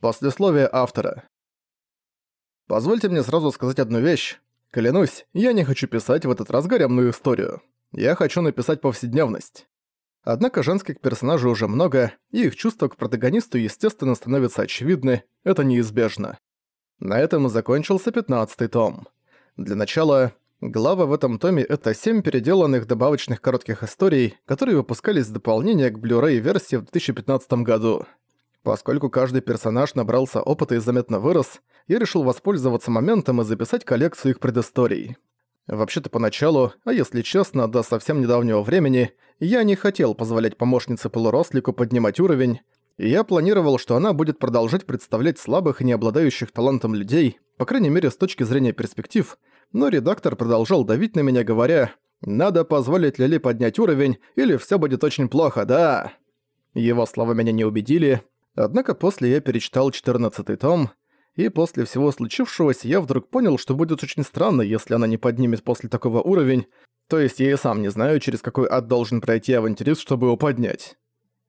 Послесловие автора. Позвольте мне сразу сказать одну вещь. Клянусь, я не хочу писать в этот раз горямную историю. Я хочу написать повседневность. Однако женских персонажей уже много, и их чувства к протагонисту, естественно, становятся очевидны, это неизбежно. На этом и закончился пятнадцатый том. Для начала, глава в этом томе — это семь переделанных добавочных коротких историй, которые выпускались в дополнение к Blu-ray версии в 2015 году. Поскольку каждый персонаж набрался опыта и заметно вырос, я решил воспользоваться моментом и записать коллекцию их предысторий. Вообще-то поначалу, а если честно, до совсем недавнего времени, я не хотел позволять помощнице полурослику поднимать уровень, и я планировал, что она будет продолжать представлять слабых и не обладающих талантом людей, по крайней мере с точки зрения перспектив, но редактор продолжал давить на меня, говоря «Надо позволить Лили поднять уровень, или все будет очень плохо, да?» Его слова меня не убедили, Однако после я перечитал 14 том, и после всего случившегося я вдруг понял, что будет очень странно, если она не поднимет после такого уровень, то есть я и сам не знаю, через какой ад должен пройти авантюрист, чтобы его поднять.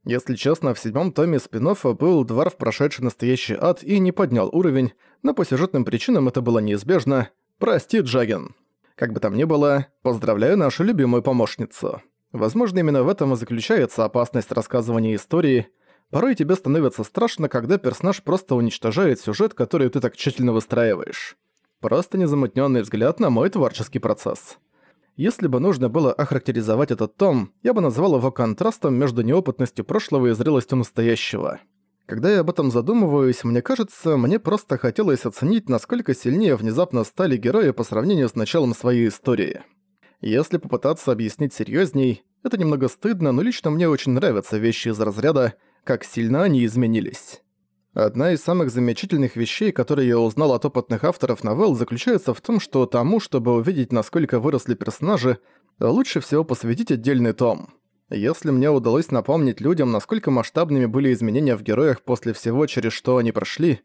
Если честно, в седьмом томе спин был дворф, прошедший настоящий ад и не поднял уровень, но по сюжетным причинам это было неизбежно. Прости, Джаген. Как бы там ни было, поздравляю нашу любимую помощницу. Возможно, именно в этом и заключается опасность рассказывания истории – Порой тебе становится страшно, когда персонаж просто уничтожает сюжет, который ты так тщательно выстраиваешь. Просто незамутненный взгляд на мой творческий процесс. Если бы нужно было охарактеризовать этот том, я бы назвал его контрастом между неопытностью прошлого и зрелостью настоящего. Когда я об этом задумываюсь, мне кажется, мне просто хотелось оценить, насколько сильнее внезапно стали герои по сравнению с началом своей истории. Если попытаться объяснить серьезней, это немного стыдно, но лично мне очень нравятся вещи из разряда – как сильно они изменились. Одна из самых замечательных вещей, которые я узнал от опытных авторов новелл, заключается в том, что тому, чтобы увидеть, насколько выросли персонажи, лучше всего посвятить отдельный том. Если мне удалось напомнить людям, насколько масштабными были изменения в героях после всего, через что они прошли,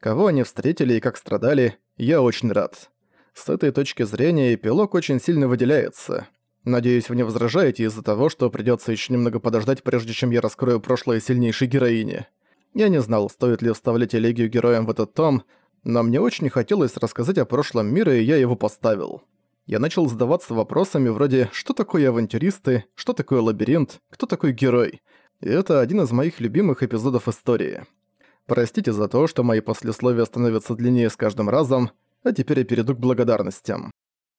кого они встретили и как страдали, я очень рад. С этой точки зрения эпилог очень сильно выделяется. Надеюсь, вы не возражаете из-за того, что придётся ещё немного подождать, прежде чем я раскрою прошлое сильнейшей героини. Я не знал, стоит ли вставлять элегию героям в этот том, но мне очень хотелось рассказать о прошлом мира, и я его поставил. Я начал задаваться вопросами вроде «Что такое авантюристы?», «Что такое лабиринт?», «Кто такой герой?». И это один из моих любимых эпизодов истории. Простите за то, что мои послесловия становятся длиннее с каждым разом, а теперь я перейду к благодарностям.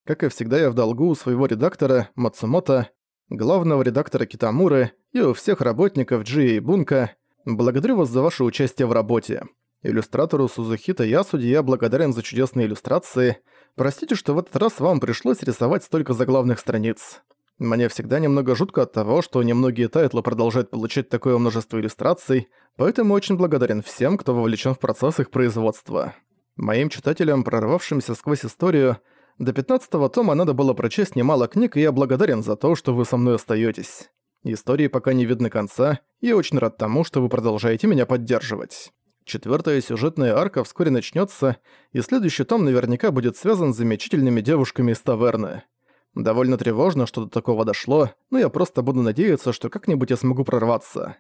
Как и всегда, я в долгу у своего редактора Мацумото, главного редактора Китамуры и у всех работников Джи и Бунка. Благодарю вас за ваше участие в работе. Иллюстратору Сузухита Ясуди я благодарен за чудесные иллюстрации. Простите, что в этот раз вам пришлось рисовать столько заглавных страниц. Мне всегда немного жутко от того, что немногие тайтлы продолжают получать такое множество иллюстраций, поэтому очень благодарен всем, кто вовлечен в процесс их производства. Моим читателям, прорвавшимся сквозь историю, до 15 тома надо было прочесть немало книг, и я благодарен за то, что вы со мной остаетесь. Истории пока не видно конца, и очень рад тому, что вы продолжаете меня поддерживать. Четвертая сюжетная арка вскоре начнется, и следующий том наверняка будет связан с замечательными девушками из таверны. Довольно тревожно, что до такого дошло, но я просто буду надеяться, что как-нибудь я смогу прорваться.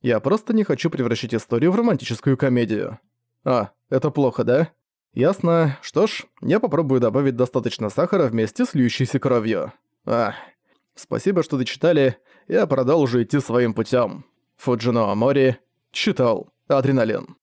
Я просто не хочу превращать историю в романтическую комедию. А, это плохо, да? Ясно. Что ж, я попробую добавить достаточно сахара вместе с льющейся кровью. Ах. Спасибо, что дочитали. Я продолжу идти своим путем. Фуджино Амори читал. Адреналин.